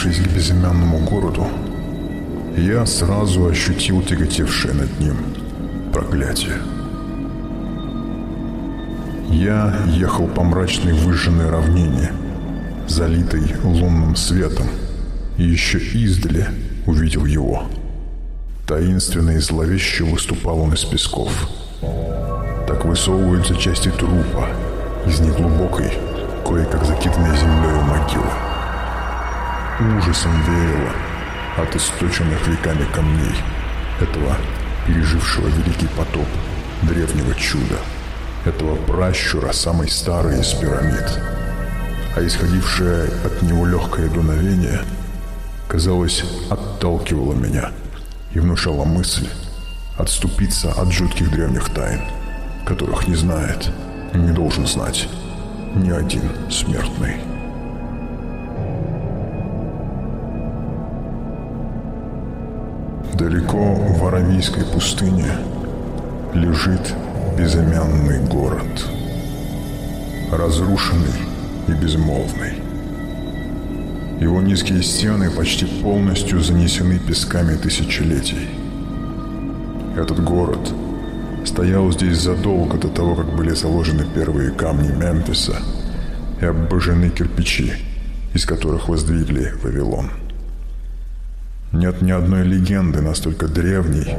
приблизившись к безымянному городу, я сразу ощутил тяготевшее над ним проклятие. Я ехал по мрачной выжженной равнине, залитой лунным светом, и еще издали увидел его. Таинственно и зловеще выступал он из песков. Так высовываются части трупа из неглубокой, кое-как закиданной землей могилы. Ужасом веяло от источенных веками камней этого пережившего великий потоп древнего чуда, этого пращура самой старой из пирамид. А исходившее от него легкое дуновение, казалось, отталкивало меня и внушало мысль отступиться от жутких древних тайн, которых не знает и не должен знать ни один смертный. Далеко в Аравийской пустыне лежит безымянный город, разрушенный и безмолвный. Его низкие стены почти полностью занесены песками тысячелетий. Этот город стоял здесь задолго до того, как были заложены первые камни Мемфиса и обожжены кирпичи, из которых воздвигли Вавилон. Нет ни одной легенды настолько древней,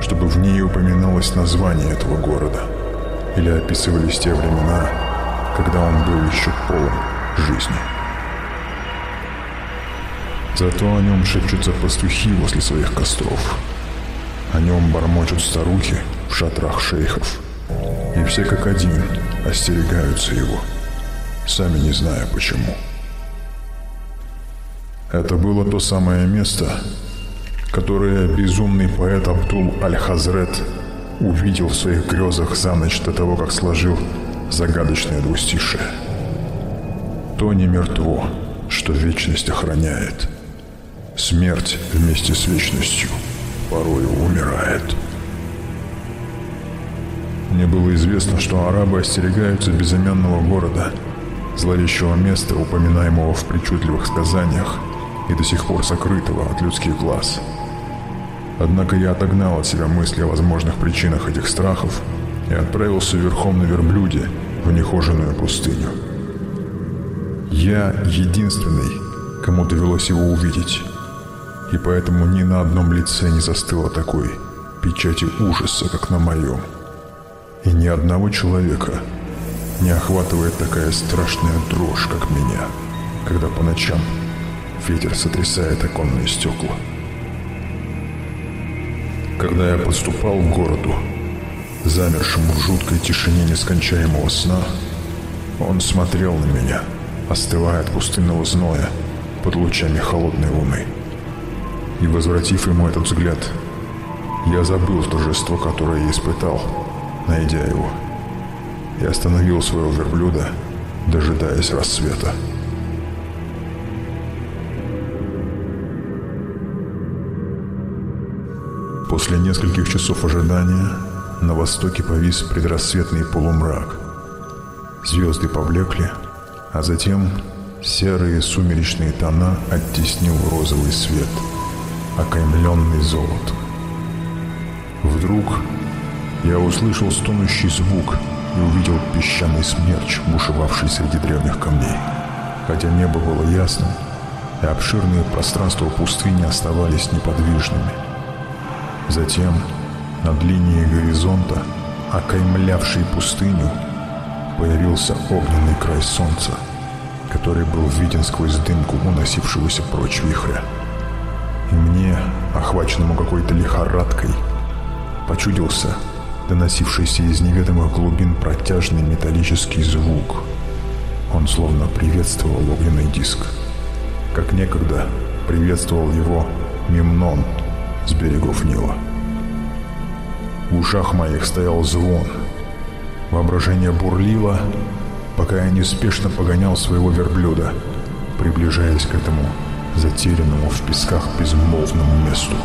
чтобы в ней упоминалось название этого города или описывались те времена, когда он был еще полон жизни. Зато о нем шепчутся пастухи возле своих костров. О нем бормочут старухи в шатрах шейхов. И все как один остерегаются его, сами не зная почему. Это было то самое место, которое безумный поэт Абдул Аль-Хазрет увидел в своих грезах за ночь до того, как сложил загадочное двустишее. То не мертво, что вечность охраняет. Смерть вместе с вечностью порою умирает. Мне было известно, что арабы остерегаются безымянного города, зловещего места, упоминаемого в причудливых сказаниях – и до сих пор сокрытого от людских глаз. Однако я отогнал от себя мысли о возможных причинах этих страхов и отправился верхом на верблюде в нехоженную пустыню. Я единственный, кому довелось его увидеть, и поэтому ни на одном лице не застыло такой печати ужаса, как на моем. И ни одного человека не охватывает такая страшная дрожь, как меня, когда по ночам Ветер сотрясает оконные стекла. Когда я подступал к городу, замершему в жуткой тишине нескончаемого сна, он смотрел на меня, остывая от пустынного зноя под лучами холодной луны. И, возвратив ему этот взгляд, я забыл торжество, которое я испытал, найдя его, и остановил своего верблюда, дожидаясь рассвета. После нескольких часов ожидания на востоке повис предрассветный полумрак. Звезды поблекли, а затем серые сумеречные тона оттеснил розовый свет, окаймленный золотом. Вдруг я услышал стонущий звук и увидел песчаный смерч, бушевавший среди древних камней. Хотя небо было ясным, и обширные пространства пустыни оставались неподвижными – Затем над линией горизонта, окаймлявшей пустыню, появился огненный край солнца, который был виден сквозь дымку уносившегося прочь вихря. И мне, охваченному какой-то лихорадкой, почудился доносившийся из неведомых глубин протяжный металлический звук. Он словно приветствовал огненный диск, как некогда приветствовал его Мемнон — с берегов Нила. В ушах моих стоял звон. Воображение бурлило, пока я неспешно погонял своего верблюда, приближаясь к этому затерянному в песках безмолвному месту,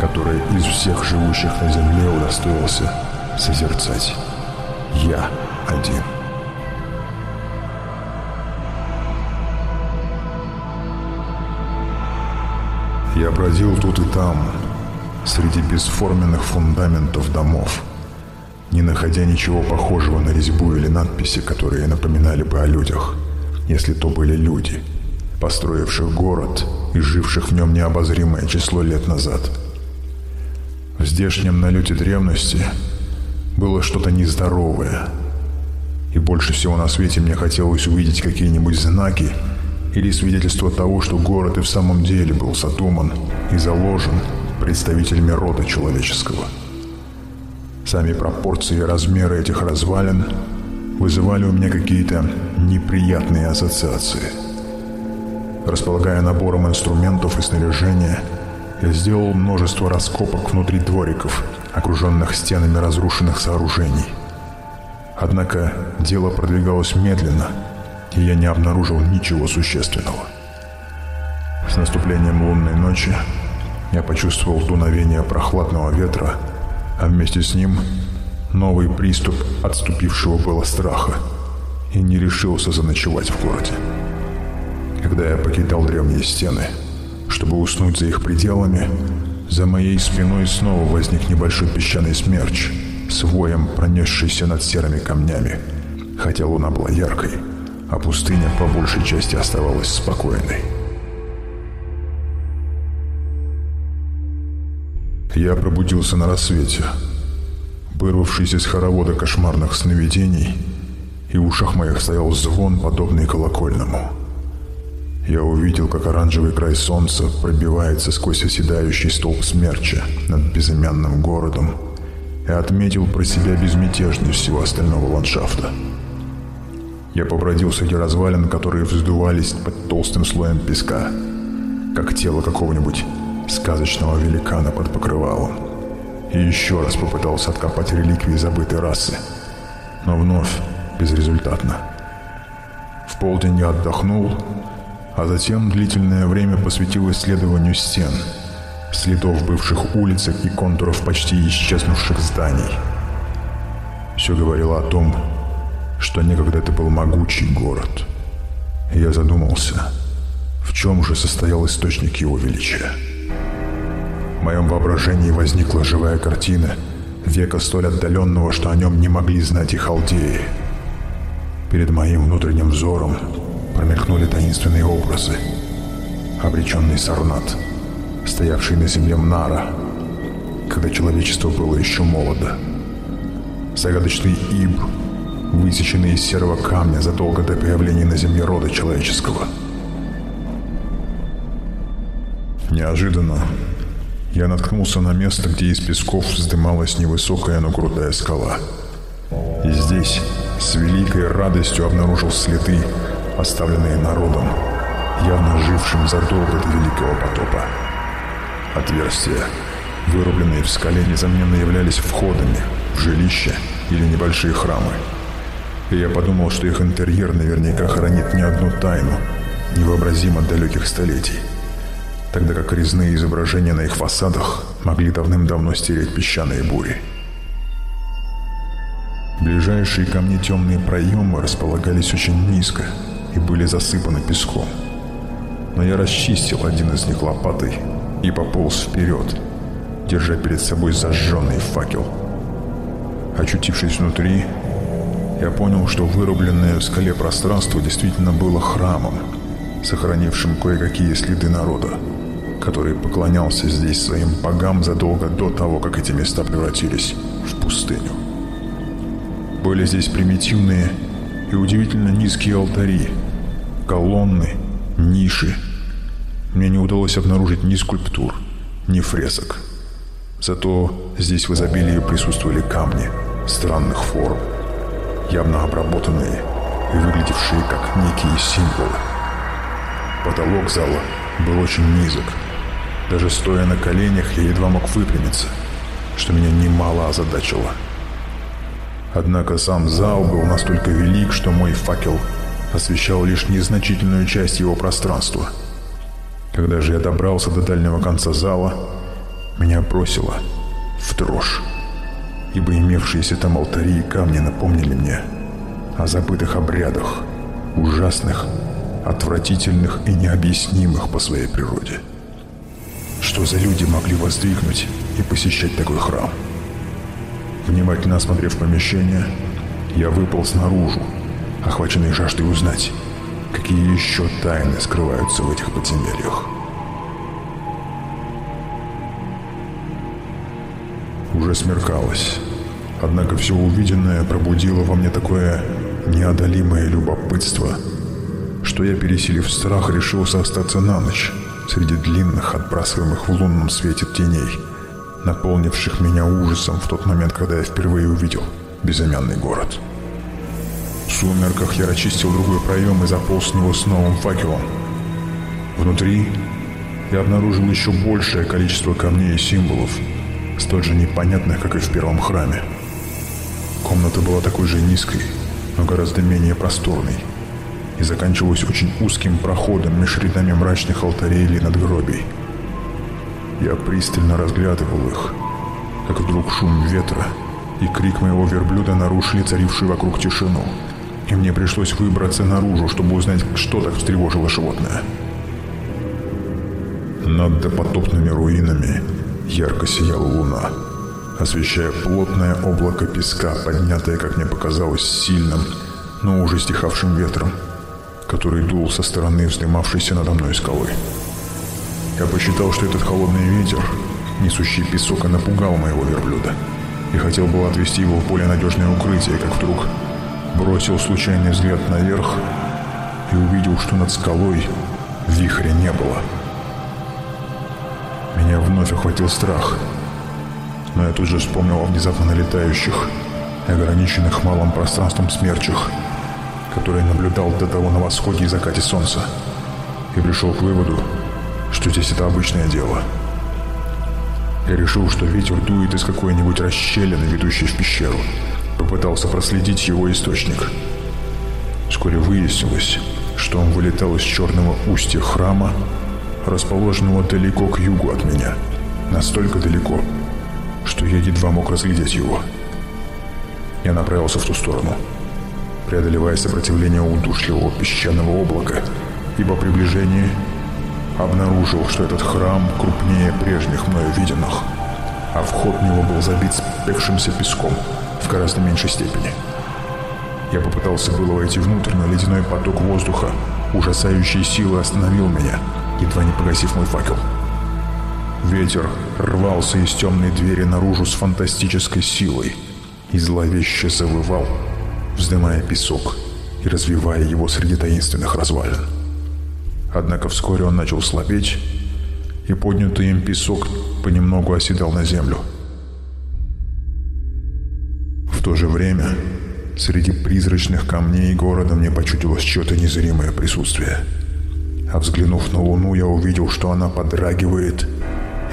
которое из всех живущих на земле удостоился созерцать. Я один. Я бродил тут и там, среди бесформенных фундаментов домов, не находя ничего похожего на резьбу или надписи, которые напоминали бы о людях, если то были люди, построивших город и живших в нем необозримое число лет назад. В здешнем налете древности было что-то нездоровое, и больше всего на свете мне хотелось увидеть какие-нибудь знаки или свидетельство того, что город и в самом деле был задуман и заложен представителями рода человеческого. Сами пропорции и размеры этих развалин вызывали у меня какие-то неприятные ассоциации. Располагая набором инструментов и снаряжения, я сделал множество раскопок внутри двориков, окруженных стенами разрушенных сооружений. Однако дело продвигалось медленно – и я не обнаружил ничего существенного. С наступлением лунной ночи я почувствовал дуновение прохладного ветра, а вместе с ним новый приступ отступившего было страха и не решился заночевать в городе. Когда я покидал древние стены, чтобы уснуть за их пределами, за моей спиной снова возник небольшой песчаный смерч с воем, пронесшийся над серыми камнями, хотя луна была яркой — а пустыня по большей части оставалась спокойной. Я пробудился на рассвете, вырвавшись из хоровода кошмарных сновидений, и в ушах моих стоял звон, подобный колокольному. Я увидел, как оранжевый край солнца пробивается сквозь оседающий столб смерча над безымянным городом и отметил про себя безмятежность всего остального ландшафта — я побродил среди развалин, которые вздувались под толстым слоем песка, как тело какого-нибудь сказочного великана под покрывалом. И еще раз попытался откопать реликвии забытой расы, но вновь безрезультатно. В полдень я отдохнул, а затем длительное время посвятил исследованию стен, следов бывших улиц и контуров почти исчезнувших зданий. Все говорило о том, что некогда это был могучий город. Я задумался, в чем же состоял источник его величия. В моем воображении возникла живая картина века столь отдаленного, что о нем не могли знать и халдеи. Перед моим внутренним взором промелькнули таинственные образы. Обреченный Сарнат, стоявший на земле Мнара, когда человечество было еще молодо. Загадочный Иб, высеченные из серого камня задолго до появления на Земле рода человеческого. Неожиданно я наткнулся на место, где из песков вздымалась невысокая, но крутая скала. И здесь с великой радостью обнаружил следы, оставленные народом, явно жившим задолго до Великого потопа. Отверстия, вырубленные в скале, несомненно являлись входами в жилища или небольшие храмы – и я подумал, что их интерьер наверняка хранит не одну тайну, невообразимо далеких столетий, тогда как резные изображения на их фасадах могли давным-давно стереть песчаные бури. Ближайшие ко мне темные проемы располагались очень низко и были засыпаны песком. Но я расчистил один из них лопатой и пополз вперед, держа перед собой зажженный факел. Очутившись внутри, я понял, что вырубленное в скале пространство действительно было храмом, сохранившим кое-какие следы народа, который поклонялся здесь своим богам задолго до того, как эти места превратились в пустыню. Были здесь примитивные и удивительно низкие алтари, колонны, ниши. Мне не удалось обнаружить ни скульптур, ни фресок. Зато здесь в изобилии присутствовали камни странных форм, явно обработанные и выглядевшие как некие символы. Потолок зала был очень низок. Даже стоя на коленях, я едва мог выпрямиться, что меня немало озадачило. Однако сам зал был настолько велик, что мой факел освещал лишь незначительную часть его пространства. Когда же я добрался до дальнего конца зала, меня бросило в дрожь ибо имевшиеся там алтари и камни напомнили мне о забытых обрядах, ужасных, отвратительных и необъяснимых по своей природе. Что за люди могли воздвигнуть и посещать такой храм? Внимательно осмотрев помещение, я выпал снаружи, охваченный жаждой узнать, какие еще тайны скрываются в этих подземельях. Уже смеркалось, однако все увиденное пробудило во мне такое неодолимое любопытство, что я, пересилив страх, решился остаться на ночь среди длинных, отбрасываемых в лунном свете теней, наполнивших меня ужасом в тот момент, когда я впервые увидел безымянный город. В сумерках я расчистил другой проем и заполз в него с новым факелом. Внутри я обнаружил еще большее количество камней и символов, столь же непонятных, как и в первом храме. Комната была такой же низкой, но гораздо менее просторной, и заканчивалась очень узким проходом меж рядами мрачных алтарей или надгробий. Я пристально разглядывал их, как вдруг шум ветра и крик моего верблюда нарушили царившую вокруг тишину, и мне пришлось выбраться наружу, чтобы узнать, что так встревожило животное. Над допотопными руинами ярко сияла луна, освещая плотное облако песка, поднятое, как мне показалось, сильным, но уже стихавшим ветром, который дул со стороны вздымавшейся надо мной скалы. Я посчитал, что этот холодный ветер, несущий песок, и напугал моего верблюда, и хотел было отвести его в более надежное укрытие, как вдруг бросил случайный взгляд наверх и увидел, что над скалой вихря не было. Меня вновь охватил страх, но я тут же вспомнил о внезапно налетающих ограниченных малым пространством смерчах, которые наблюдал до того на восходе и закате солнца, и пришел к выводу, что здесь это обычное дело. Я решил, что ветер дует из какой-нибудь расщелины, ведущей в пещеру, попытался проследить его источник. Вскоре выяснилось, что он вылетал из черного устья храма, расположенного далеко к югу от меня. Настолько далеко, что я едва мог разглядеть его. Я направился в ту сторону, преодолевая сопротивление удушливого песчаного облака, ибо при приближении обнаружил, что этот храм крупнее прежних мною виденных, а вход в него был забит спекшимся песком – в гораздо меньшей степени. Я попытался было войти внутрь, но ледяной поток воздуха, ужасающей силы остановил меня, едва не погасив мой факел. Ветер рвался из темной двери наружу с фантастической силой и зловеще завывал, вздымая песок и развивая его среди таинственных развалин. Однако вскоре он начал слабеть, и поднятый им песок понемногу оседал на землю – то же время среди призрачных камней города мне почудилось что-то незримое присутствие. А взглянув на луну, я увидел, что она подрагивает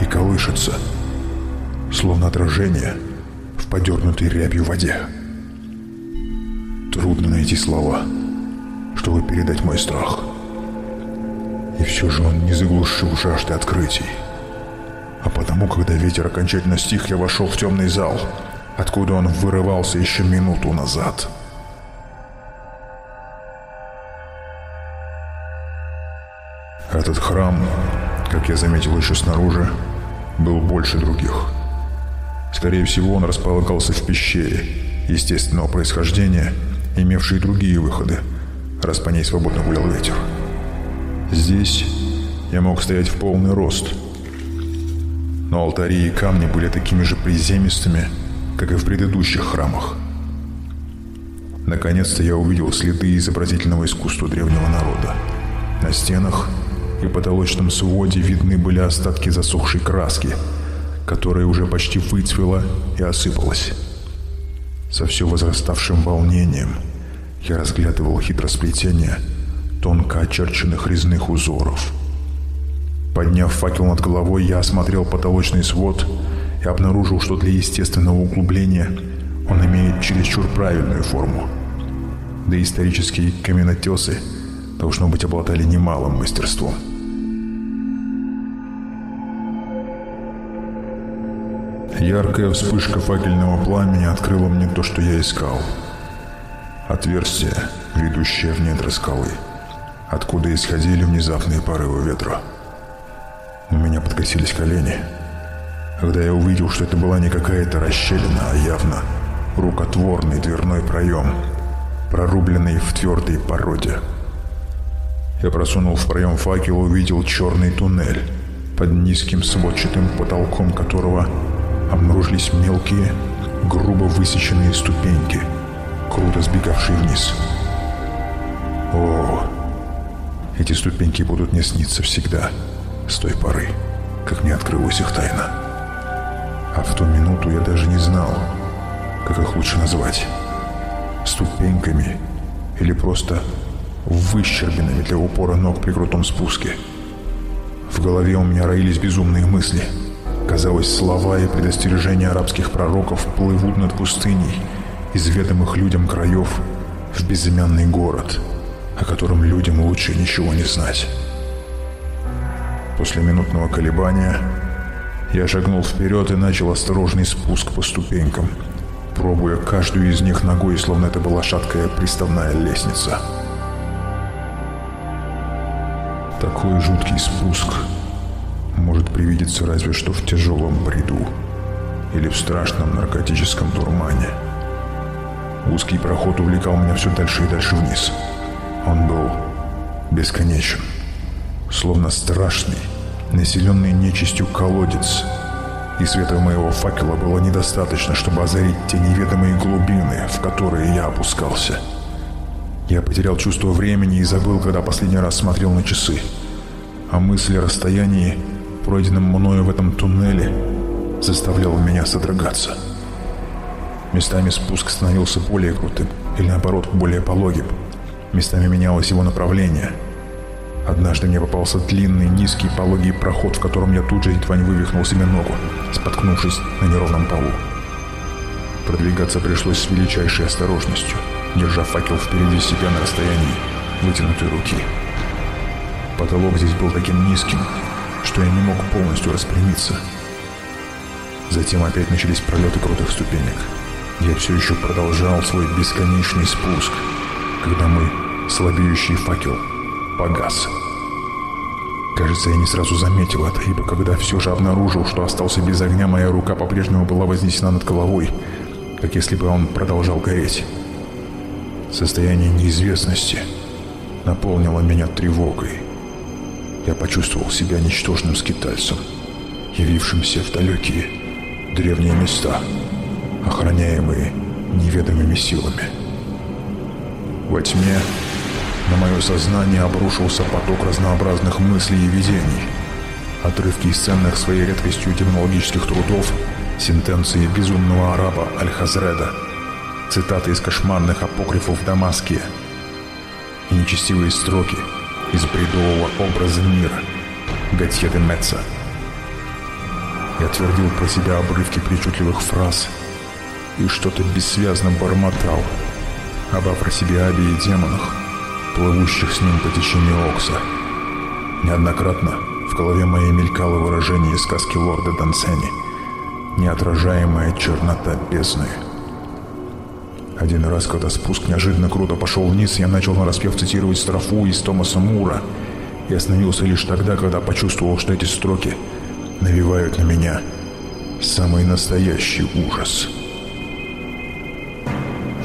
и колышется, словно отражение в подернутой рябью воде. Трудно найти слова, чтобы передать мой страх. И все же он не заглушил жажды открытий. А потому, когда ветер окончательно стих, я вошел в темный зал — откуда он вырывался еще минуту назад. Этот храм, как я заметил еще снаружи, был больше других. Скорее всего, он располагался в пещере естественного происхождения, имевшей другие выходы, раз по ней свободно гулял ветер. Здесь я мог стоять в полный рост, но алтари и камни были такими же приземистыми, как и в предыдущих храмах. Наконец-то я увидел следы изобразительного искусства древнего народа. На стенах и потолочном своде видны были остатки засохшей краски, которая уже почти выцвела и осыпалась. Со все возраставшим волнением я разглядывал хитросплетение тонко очерченных резных узоров. Подняв факел над головой, я осмотрел потолочный свод и обнаружил, что для естественного углубления он имеет чересчур правильную форму. Да и исторические каменотесы, должно быть, обладали немалым мастерством. Яркая вспышка факельного пламени открыла мне то, что я искал. Отверстие, ведущее в недра скалы, откуда исходили внезапные порывы ветра. У меня подкосились колени. Когда я увидел, что это была не какая-то расщелина, а явно рукотворный дверной проем, прорубленный в твердой породе. Я просунул в проем факел и увидел черный туннель, под низким сводчатым потолком которого обнаружились мелкие, грубо высеченные ступеньки, круто сбегавшие вниз. О, эти ступеньки будут мне сниться всегда, с той поры, как мне открылась их тайна. А в ту минуту я даже не знал, как их лучше назвать. Ступеньками или просто выщербинами для упора ног при крутом спуске. В голове у меня роились безумные мысли. Казалось, слова и предостережения арабских пророков плывут над пустыней, изведомых людям краев, в безымянный город — о котором людям лучше ничего не знать. После минутного колебания я шагнул вперед и начал осторожный спуск по ступенькам, пробуя каждую из них ногой, словно это была шаткая приставная лестница. Такой жуткий спуск может привидеться разве что в тяжелом бреду или в страшном наркотическом дурмане. Узкий проход увлекал меня все дальше и дальше вниз — он был бесконечен, словно страшный, населенный нечистью колодец, и света моего факела было недостаточно, чтобы озарить те неведомые глубины, в которые я опускался. Я потерял чувство времени и забыл, когда последний раз смотрел на часы. А мысль о расстоянии, пройденном мною в этом туннеле, заставляла меня содрогаться. Местами спуск становился более крутым, или наоборот, более пологим – Местами менялось его направление. Однажды мне попался длинный, низкий, пологий проход, в котором я тут же едва не вывихнул себе ногу, споткнувшись на неровном полу. Продвигаться пришлось с величайшей осторожностью, держа факел впереди себя на расстоянии вытянутой руки. Потолок здесь был таким низким, что я не мог полностью распрямиться. Затем опять начались пролеты крутых ступенек. Я все еще продолжал свой бесконечный спуск, когда мы слабеющий факел погас. Кажется, я не сразу заметил это, ибо когда все же обнаружил, что остался без огня, моя рука по-прежнему была вознесена над головой, как если бы он продолжал гореть. Состояние неизвестности наполнило меня тревогой. Я почувствовал себя ничтожным скитальцем, явившимся в далекие древние места, охраняемые неведомыми силами. Во тьме на мое сознание обрушился поток разнообразных мыслей и видений. Отрывки из ценных своей редкостью темнологических трудов, сентенции безумного араба Аль-Хазреда, цитаты из кошмарных апокрифов в Дамаске и нечестивые строки из бредового образа мира Готьеды Метца. Я твердил про себя обрывки причудливых фраз и что-то бессвязно бормотал об Афросибиабе и демонах, плывущих с ним по течению Окса. Неоднократно в голове моей мелькало выражение сказки лорда Дансени «Неотражаемая чернота бездны». Один раз, когда спуск неожиданно круто пошел вниз, я начал нараспев цитировать строфу из Томаса Мура и остановился лишь тогда, когда почувствовал, что эти строки навевают на меня самый настоящий ужас.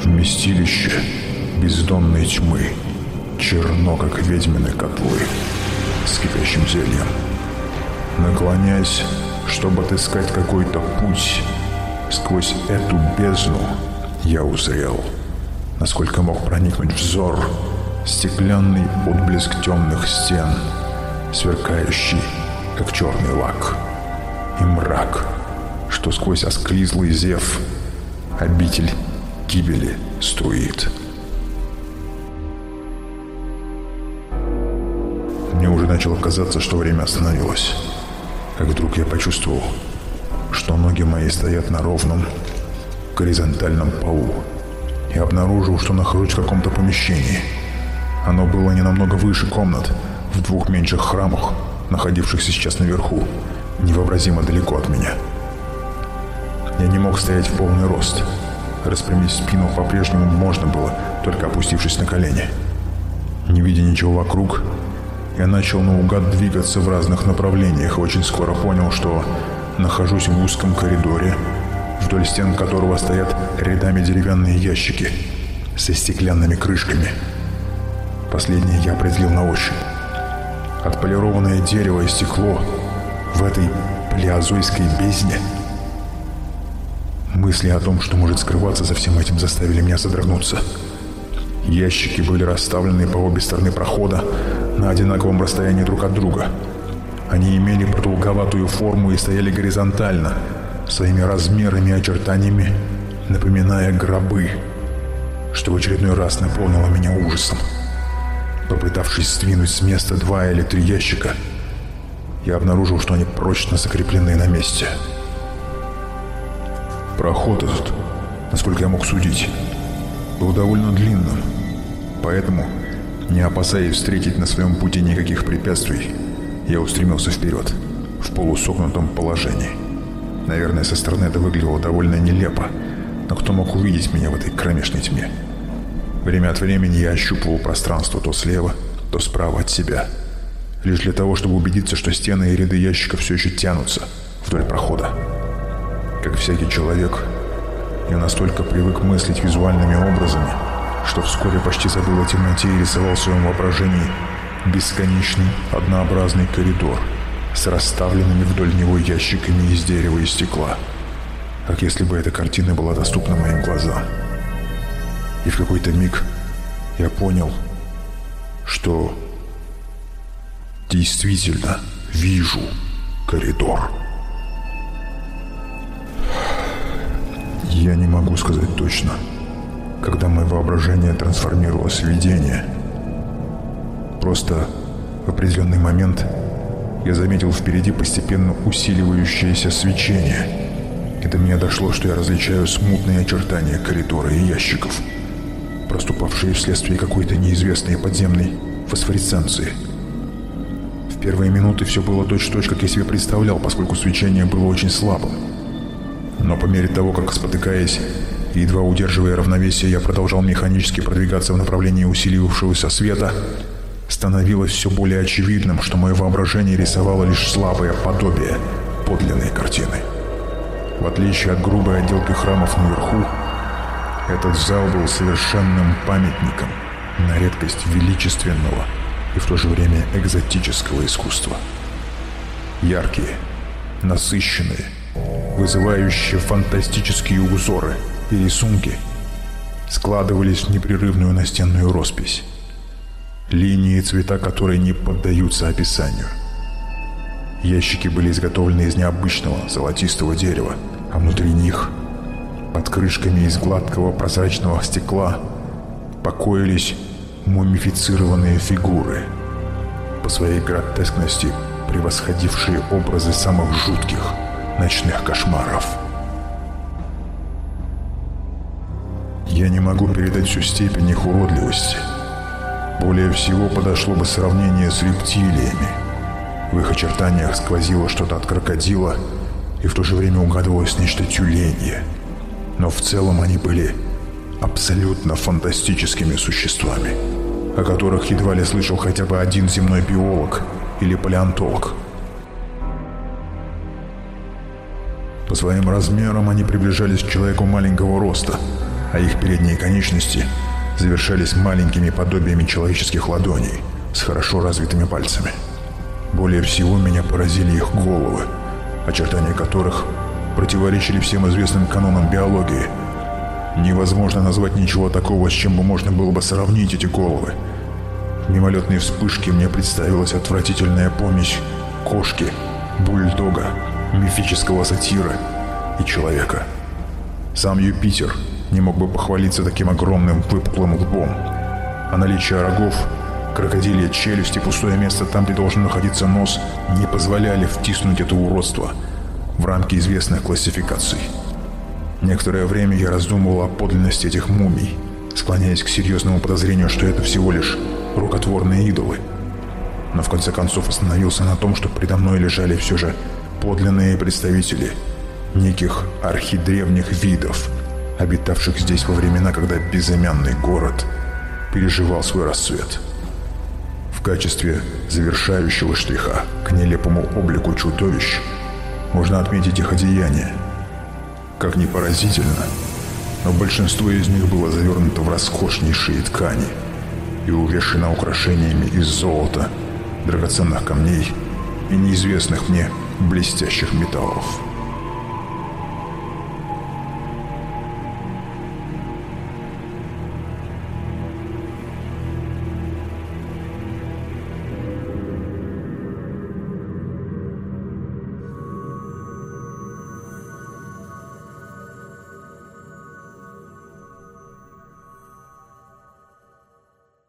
Вместилище бездонной тьмы — черно, как ведьмины котлы с кипящим зельем. Наклоняясь, чтобы отыскать какой-то путь сквозь эту бездну, я узрел, насколько мог проникнуть взор, стеклянный отблеск темных стен, сверкающий, как черный лак, и мрак, что сквозь осклизлый зев обитель гибели струит. Мне уже начало казаться, что время остановилось. Как вдруг я почувствовал, что ноги мои стоят на ровном, горизонтальном полу. Я обнаружил, что нахожусь в каком-то помещении. Оно было не намного выше комнат, в двух меньших храмах, находившихся сейчас наверху, невообразимо далеко от меня. Я не мог стоять в полный рост. Распрямить спину по-прежнему можно было, только опустившись на колени. Не видя ничего вокруг, я начал наугад двигаться в разных направлениях и очень скоро понял, что нахожусь в узком коридоре, вдоль стен которого стоят рядами деревянные ящики со стеклянными крышками. Последнее я определил на ощупь. Отполированное дерево и стекло в этой плеозойской бездне. Мысли о том, что может скрываться за всем этим, заставили меня содрогнуться. Ящики были расставлены по обе стороны прохода на одинаковом расстоянии друг от друга. Они имели продолговатую форму и стояли горизонтально, своими размерами и очертаниями, напоминая гробы, что в очередной раз наполнило меня ужасом. Попытавшись сдвинуть с места два или три ящика, я обнаружил, что они прочно закреплены на месте. Проход этот, насколько я мог судить, был довольно длинным, поэтому, не опасаясь встретить на своем пути никаких препятствий, я устремился вперед, в полусогнутом положении. Наверное, со стороны это выглядело довольно нелепо, но кто мог увидеть меня в этой кромешной тьме? Время от времени я ощупывал пространство то слева, то справа от себя. Лишь для того, чтобы убедиться, что стены и ряды ящиков все еще тянутся вдоль прохода. Как всякий человек, я настолько привык мыслить визуальными образами, что вскоре почти забыл о темноте и рисовал в своем воображении бесконечный однообразный коридор с расставленными вдоль него ящиками из дерева и стекла, как если бы эта картина была доступна моим глазам. И в какой-то миг я понял, что действительно вижу коридор. Я не могу сказать точно, когда мое воображение трансформировалось в видение. Просто в определенный момент я заметил впереди постепенно усиливающееся свечение. И до меня дошло, что я различаю смутные очертания коридора и ящиков – проступавшие вследствие какой-то неизвестной подземной фосфоресценции. В первые минуты все было точь-в-точь, -точь, как я себе представлял, поскольку свечение было очень слабым. Но по мере того, как спотыкаясь и едва удерживая равновесие, я продолжал механически продвигаться в направлении усиливавшегося света, становилось все более очевидным, что мое воображение рисовало лишь слабое подобие подлинной картины. В отличие от грубой отделки храмов наверху, этот зал был совершенным памятником на редкость величественного и в то же время экзотического искусства. Яркие, насыщенные, вызывающие фантастические узоры и рисунки складывались в непрерывную настенную роспись, линии цвета которой не поддаются описанию. Ящики были изготовлены из необычного золотистого дерева, а внутри них – под крышками из гладкого прозрачного стекла покоились мумифицированные фигуры, по своей гротескности превосходившие образы самых жутких ночных кошмаров. Я не могу передать всю степень их уродливости. Более всего подошло бы сравнение с рептилиями. В их очертаниях сквозило что-то от крокодила, и в то же время угадывалось нечто тюленье – но в целом они были абсолютно фантастическими существами, о которых едва ли слышал хотя бы один земной биолог или палеонтолог. По своим размерам они приближались к человеку маленького роста, а их передние конечности завершались маленькими подобиями человеческих ладоней с хорошо развитыми пальцами. Более всего меня поразили их головы, очертания которых противоречили всем известным канонам биологии. Невозможно назвать ничего такого, с чем бы можно было бы сравнить эти головы. В мимолетной вспышке мне представилась отвратительная помощь кошки, бульдога, мифического сатира и человека. Сам Юпитер не мог бы похвалиться таким огромным выпуклым лбом, а наличие рогов, крокодилья челюсть и пустое место там, где должен находиться нос, не позволяли втиснуть это уродство – в рамки известных классификаций. Некоторое время я раздумывал о подлинности этих мумий, склоняясь к серьезному подозрению, что это всего лишь рукотворные идолы. Но в конце концов остановился на том, что предо мной лежали все же подлинные представители неких архидревних видов, обитавших здесь во времена, когда безымянный город переживал свой расцвет. В качестве завершающего штриха к нелепому облику чудовищ можно отметить их одеяние. Как ни поразительно, но большинство из них было завернуто в роскошнейшие ткани и увешано украшениями из золота, драгоценных камней и неизвестных мне блестящих металлов.